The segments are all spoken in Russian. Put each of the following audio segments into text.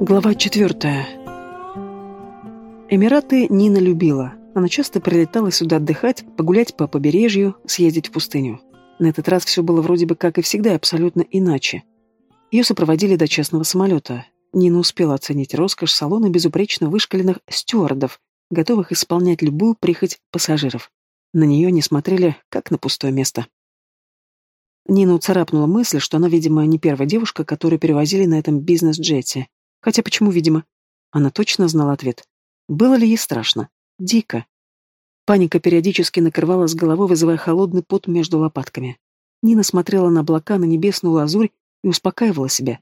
Глава четвертая. Эмираты Нина любила. Она часто прилетала сюда отдыхать, погулять по побережью, съездить в пустыню. На этот раз все было вроде бы как и всегда, абсолютно иначе. Ее сопроводили до частного самолета. Нина успела оценить роскошь салона безупречно вышкаленных стюардов, готовых исполнять любую прихоть пассажиров. На нее не смотрели, как на пустое место. Нину царапнула мысль, что она, видимо, не первая девушка, которую перевозили на этом бизнес-джете. Хотя почему, видимо? Она точно знала ответ. Было ли ей страшно? Дико. Паника периодически накрывала с головой, вызывая холодный пот между лопатками. Нина смотрела на облака, на небесную лазурь и успокаивала себя.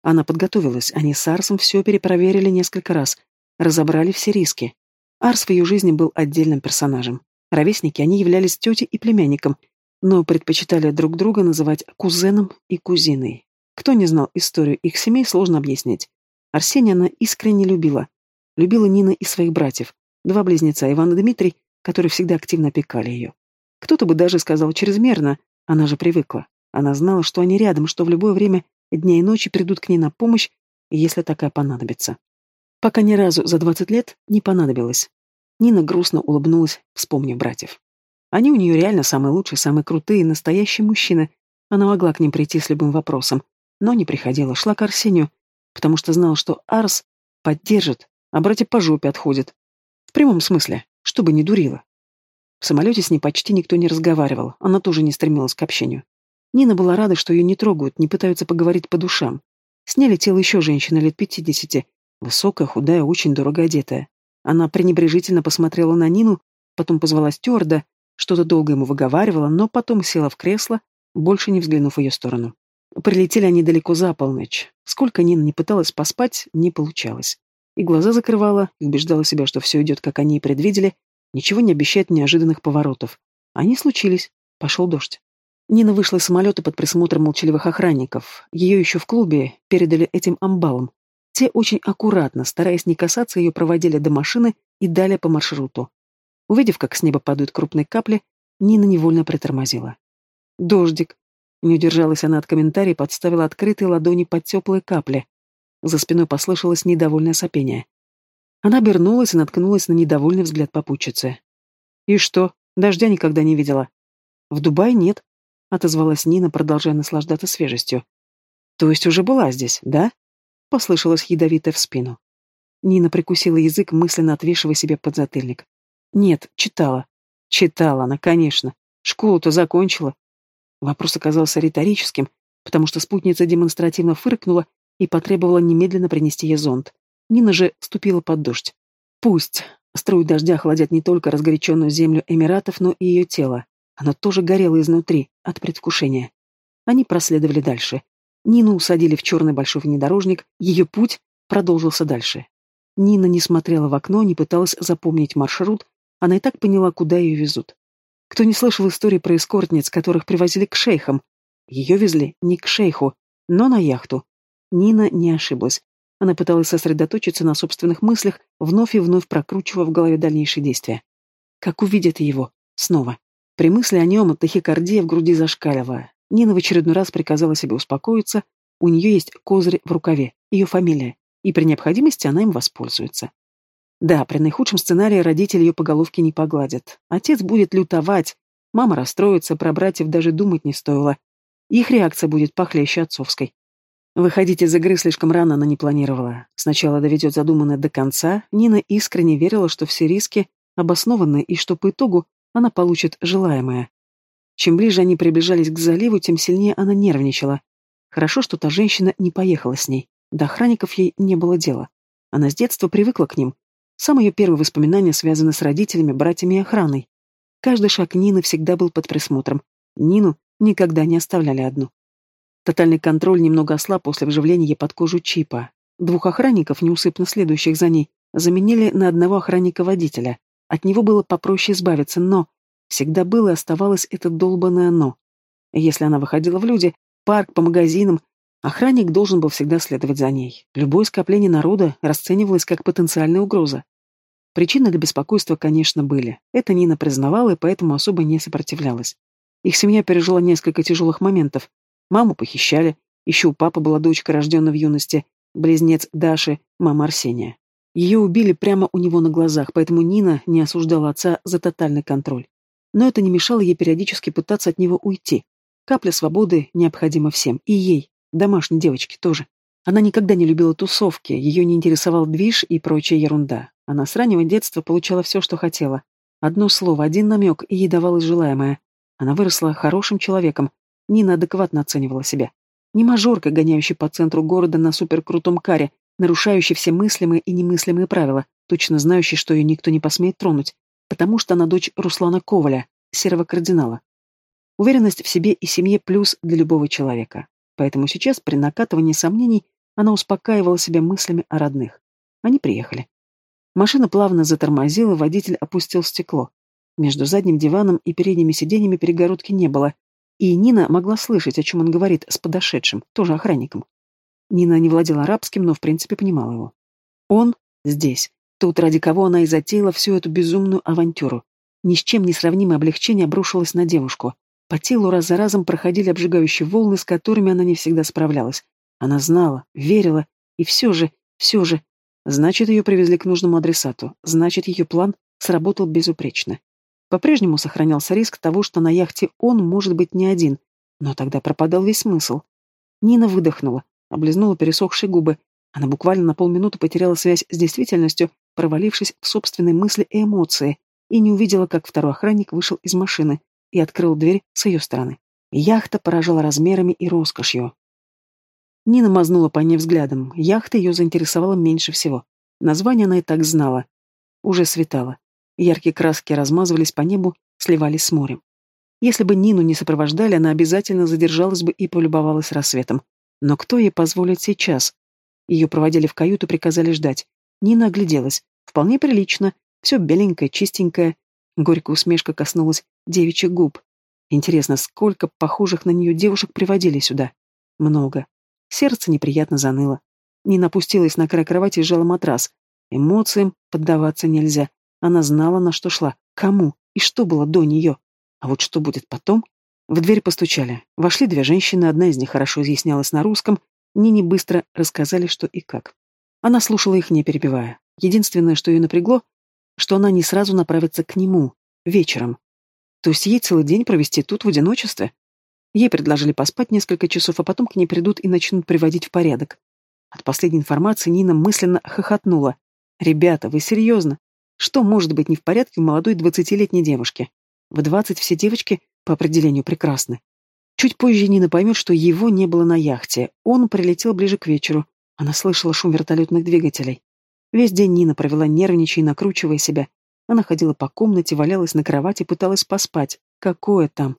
Она подготовилась, они с Арсом все перепроверили несколько раз, разобрали все риски. Арс в ее жизни был отдельным персонажем. Ровесники, они являлись тетей и племянником, но предпочитали друг друга называть кузеном и кузиной. Кто не знал историю их семей, сложно объяснить. Арсения она искренне любила. Любила Нина и своих братьев, два близнеца, Иван и Дмитрий, которые всегда активно опекали ее. Кто-то бы даже сказал чрезмерно, она же привыкла. Она знала, что они рядом, что в любое время дня и ночи придут к ней на помощь, если такая понадобится. Пока ни разу за двадцать лет не понадобилось. Нина грустно улыбнулась, вспомнив братьев. Они у нее реально самые лучшие, самые крутые, настоящие мужчины. Она могла к ним прийти с любым вопросом, но не приходила, шла к Арсению, потому что знал, что Арс поддержит, а братья по жопе отходят. В прямом смысле, чтобы не дурила. В самолете с ней почти никто не разговаривал, она тоже не стремилась к общению. Нина была рада, что ее не трогают, не пытаются поговорить по душам. С ней летела еще женщина лет пятидесяти, высокая, худая, очень дорого одетая. Она пренебрежительно посмотрела на Нину, потом позвала стюарда, что-то долго ему выговаривала, но потом села в кресло, больше не взглянув в ее сторону. Прилетели они далеко за полночь. Сколько Нина не пыталась поспать, не получалось. И глаза закрывала, и убеждала себя, что все идет, как они и предвидели, ничего не обещает неожиданных поворотов. Они случились. Пошел дождь. Нина вышла из самолета под присмотром молчаливых охранников. Ее еще в клубе передали этим амбалам. Те очень аккуратно, стараясь не касаться ее, проводили до машины и далее по маршруту. Увидев, как с неба падают крупные капли, Нина невольно притормозила. Дождик. Не удержалась она от комментариев, подставила открытые ладони под теплые капли. За спиной послышалось недовольное сопение. Она обернулась и наткнулась на недовольный взгляд попутчицы. «И что, дождя никогда не видела?» «В Дубае нет», — отозвалась Нина, продолжая наслаждаться свежестью. «То есть уже была здесь, да?» — послышалось ядовитое в спину. Нина прикусила язык, мысленно отвешивая себе подзатыльник. «Нет, читала». «Читала она, конечно. Школу-то закончила. Вопрос оказался риторическим, потому что спутница демонстративно фыркнула и потребовала немедленно принести ей зонт. Нина же ступила под дождь. Пусть. Струи дождя охладят не только разгоряченную землю Эмиратов, но и ее тело. Оно тоже горело изнутри, от предвкушения. Они проследовали дальше. Нину усадили в черный большой внедорожник, ее путь продолжился дальше. Нина не смотрела в окно, не пыталась запомнить маршрут, она и так поняла, куда ее везут. Кто не слышал истории про эскортниц, которых привозили к шейхам? Ее везли не к шейху, но на яхту. Нина не ошиблась. Она пыталась сосредоточиться на собственных мыслях, вновь и вновь прокручивая в голове дальнейшие действия. Как увидят его? Снова. При мысли о нем тахикардия в груди зашкаливая. Нина в очередной раз приказала себе успокоиться. У нее есть козырь в рукаве, ее фамилия, и при необходимости она им воспользуется. Да, при наихудшем сценарии родители ее по головке не погладят. Отец будет лютовать, мама расстроится, про братьев даже думать не стоило. Их реакция будет похлеще отцовской. Выходить из игры слишком рано она не планировала. Сначала доведет задуманное до конца, Нина искренне верила, что все риски обоснованы и что по итогу она получит желаемое. Чем ближе они приближались к заливу, тем сильнее она нервничала. Хорошо, что та женщина не поехала с ней. До охранников ей не было дела. Она с детства привыкла к ним, Самые ее первые воспоминания связаны с родителями, братьями и охраной. Каждый шаг Нины всегда был под присмотром. Нину никогда не оставляли одну. Тотальный контроль немного ослаб после вживления ей под кожу чипа. Двух охранников, неусыпно следующих за ней, заменили на одного охранника-водителя. От него было попроще избавиться, но всегда было и оставалось это долбанное «но». Если она выходила в люди, парк, по магазинам, охранник должен был всегда следовать за ней. Любое скопление народа расценивалось как потенциальная угроза. Причины для беспокойства, конечно, были. Это Нина признавала и поэтому особо не сопротивлялась. Их семья пережила несколько тяжелых моментов. Маму похищали, еще у папы была дочка, рожденная в юности. близнец Даши, мама Арсения. Ее убили прямо у него на глазах, поэтому Нина не осуждала отца за тотальный контроль. Но это не мешало ей периодически пытаться от него уйти. Капля свободы необходима всем, и ей, домашней девочке тоже. Она никогда не любила тусовки, ее не интересовал движ и прочая ерунда. Она с раннего детства получала все, что хотела. Одно слово, один намек, и ей давалось желаемое. Она выросла хорошим человеком. Нина адекватно оценивала себя. Не мажорка, гоняющая по центру города на суперкрутом каре, нарушающая все мыслимые и немыслимые правила, точно знающая, что ее никто не посмеет тронуть, потому что она дочь Руслана Коваля, серого кардинала. Уверенность в себе и семье плюс для любого человека. Поэтому сейчас, при накатывании сомнений, она успокаивала себя мыслями о родных. Они приехали. Машина плавно затормозила, водитель опустил стекло. Между задним диваном и передними сиденьями перегородки не было, и Нина могла слышать, о чем он говорит с подошедшим, тоже охранником. Нина не владела арабским, но в принципе понимала его. Он здесь, тот, ради кого она и затеяла всю эту безумную авантюру. Ни с чем не сравнимое облегчение обрушилось на девушку. По телу раз за разом проходили обжигающие волны, с которыми она не всегда справлялась. Она знала, верила, и все же, все же... Значит, ее привезли к нужному адресату. Значит, ее план сработал безупречно. По-прежнему сохранялся риск того, что на яхте он может быть не один, но тогда пропадал весь смысл. Нина выдохнула, облизнула пересохшие губы. Она буквально на полминуты потеряла связь с действительностью, провалившись в собственные мысли и эмоции, и не увидела, как второй охранник вышел из машины и открыл дверь с ее стороны. Яхта поражала размерами и роскошью. Нина мазнула по ней взглядом. Яхта ее заинтересовала меньше всего. Название она и так знала. Уже светало. Яркие краски размазывались по небу, сливались с морем. Если бы Нину не сопровождали, она обязательно задержалась бы и полюбовалась рассветом. Но кто ей позволит сейчас? Ее проводили в каюту, приказали ждать. Нина огляделась. Вполне прилично. Все беленькое, чистенькое. Горькая усмешка коснулась девичьих губ. Интересно, сколько похожих на нее девушек приводили сюда? Много. Сердце неприятно заныло. Нина опустилась на край кровати и сжала матрас. Эмоциям поддаваться нельзя. Она знала, на что шла, кому и что было до нее. А вот что будет потом? В дверь постучали. Вошли две женщины, одна из них хорошо изъяснялась на русском. Нине быстро рассказали, что и как. Она слушала их, не перебивая. Единственное, что ее напрягло, что она не сразу направится к нему, вечером. То есть ей целый день провести тут в одиночестве? Ей предложили поспать несколько часов, а потом к ней придут и начнут приводить в порядок. От последней информации Нина мысленно хохотнула. «Ребята, вы серьезно? Что может быть не в порядке у молодой двадцатилетней девушки? В двадцать все девочки по определению прекрасны. Чуть позже Нина поймет, что его не было на яхте. Он прилетел ближе к вечеру. Она слышала шум вертолетных двигателей. Весь день Нина провела нервничая и накручивая себя. Она ходила по комнате, валялась на кровати, пыталась поспать. Какое там?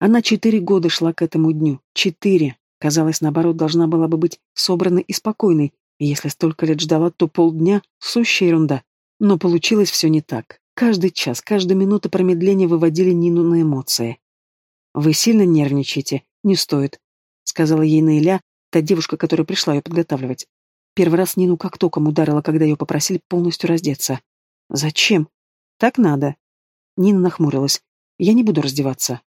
Она четыре года шла к этому дню. Четыре. Казалось, наоборот, должна была бы быть собранной и спокойной. И если столько лет ждала, то полдня — сущая ерунда. Но получилось все не так. Каждый час, каждая минута промедления выводили Нину на эмоции. «Вы сильно нервничаете? Не стоит», — сказала ей Наиля, та девушка, которая пришла ее подготавливать. Первый раз Нину как током ударила, когда ее попросили полностью раздеться. «Зачем?» «Так надо». Нина нахмурилась. «Я не буду раздеваться.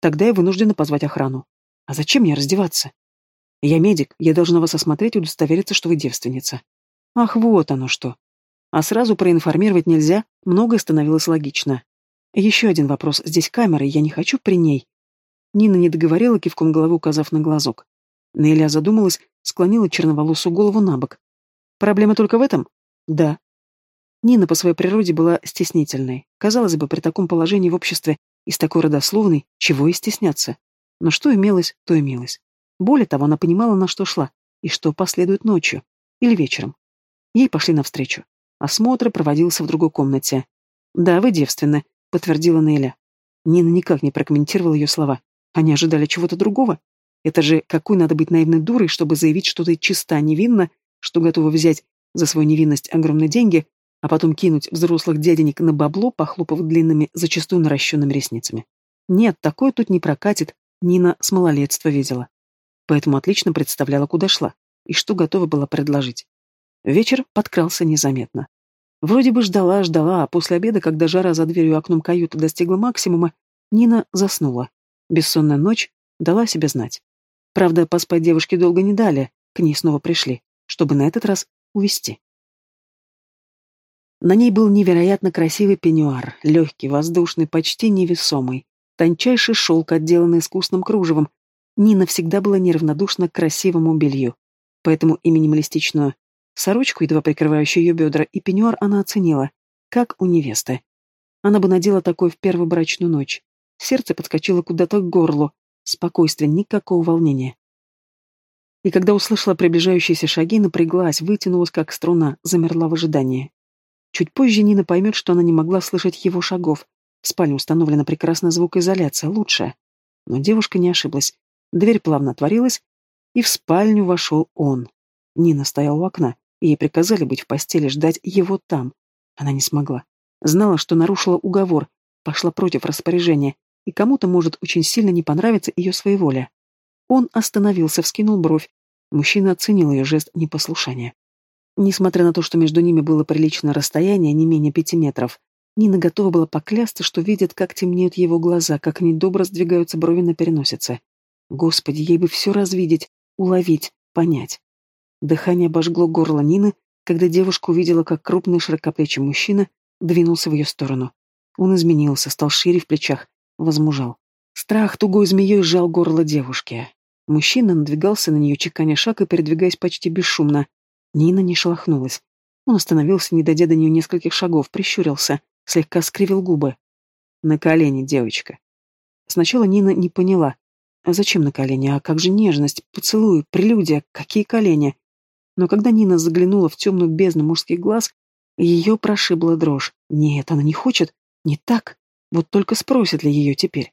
Тогда я вынуждена позвать охрану. А зачем мне раздеваться? Я медик, я должна вас осмотреть и удостовериться, что вы девственница. Ах, вот оно что. А сразу проинформировать нельзя, многое становилось логично. Еще один вопрос. Здесь камера, я не хочу при ней. Нина не договорила, кивком головы указав на глазок. Неля задумалась, склонила черноволосую голову на бок. Проблема только в этом? Да. Нина по своей природе была стеснительной. Казалось бы, при таком положении в обществе из такой родословной, чего и стесняться. Но что имелось, то имелось. Более того, она понимала, на что шла, и что последует ночью или вечером. Ей пошли навстречу. Осмотр проводился в другой комнате. «Да, вы девственны», — подтвердила Неля. Нина никак не прокомментировала ее слова. Они ожидали чего-то другого. Это же какой надо быть наивной дурой, чтобы заявить, что ты чиста невинна, что готова взять за свою невинность огромные деньги, а потом кинуть взрослых дяденек на бабло, похлопав длинными, зачастую наращенными ресницами. Нет, такое тут не прокатит, Нина с малолетства видела. Поэтому отлично представляла, куда шла и что готова была предложить. Вечер подкрался незаметно. Вроде бы ждала, ждала, а после обеда, когда жара за дверью окном каюты достигла максимума, Нина заснула. Бессонная ночь дала себе знать. Правда, поспать девушке долго не дали, к ней снова пришли. чтобы на этот раз увести. На ней был невероятно красивый пеньюар, легкий, воздушный, почти невесомый. Тончайший шелк, отделанный искусным кружевом. Нина всегда была неравнодушна к красивому белью. Поэтому и минималистичную сорочку, едва прикрывающую ее бедра, и пеньюар она оценила, как у невесты. Она бы надела такой в первую брачную ночь. Сердце подскочило куда-то к горлу. Спокойствие, никакого волнения. И когда услышала приближающиеся шаги, напряглась, вытянулась как струна, замерла в ожидании. Чуть позже Нина поймет, что она не могла слышать его шагов. В спальне установлена прекрасная звукоизоляция, лучшая. Но девушка не ошиблась. Дверь плавно отворилась, и в спальню вошел он. Нина стояла у окна, и ей приказали быть в постели, ждать его там. Она не смогла. Знала, что нарушила уговор, пошла против распоряжения, и кому-то может очень сильно не понравиться ее своеволие. Он остановился, вскинул бровь. Мужчина оценил ее жест непослушания. Несмотря на то, что между ними было приличное расстояние, не менее пяти метров, Нина готова была поклясться, что видит, как темнеют его глаза, как недобро сдвигаются брови на переносице. Господи, ей бы все развидеть, уловить, понять. Дыхание обожгло горло Нины, когда девушка увидела, как крупный широкоплечий мужчина двинулся в ее сторону. Он изменился, стал шире в плечах, возмужал. Страх тугой змеей сжал горло девушки. Мужчина надвигался на нее, чеканя шаг и передвигаясь почти бесшумно, Нина не шелохнулась. Он остановился, не дойдя до нее нескольких шагов, прищурился, слегка скривил губы. «На колени, девочка». Сначала Нина не поняла. А зачем на колени? А как же нежность, поцелуй, прелюдия, какие колени? Но когда Нина заглянула в темную бездну мужских глаз, ее прошибла дрожь. Нет, она не хочет. Не так. Вот только спросит ли ее теперь.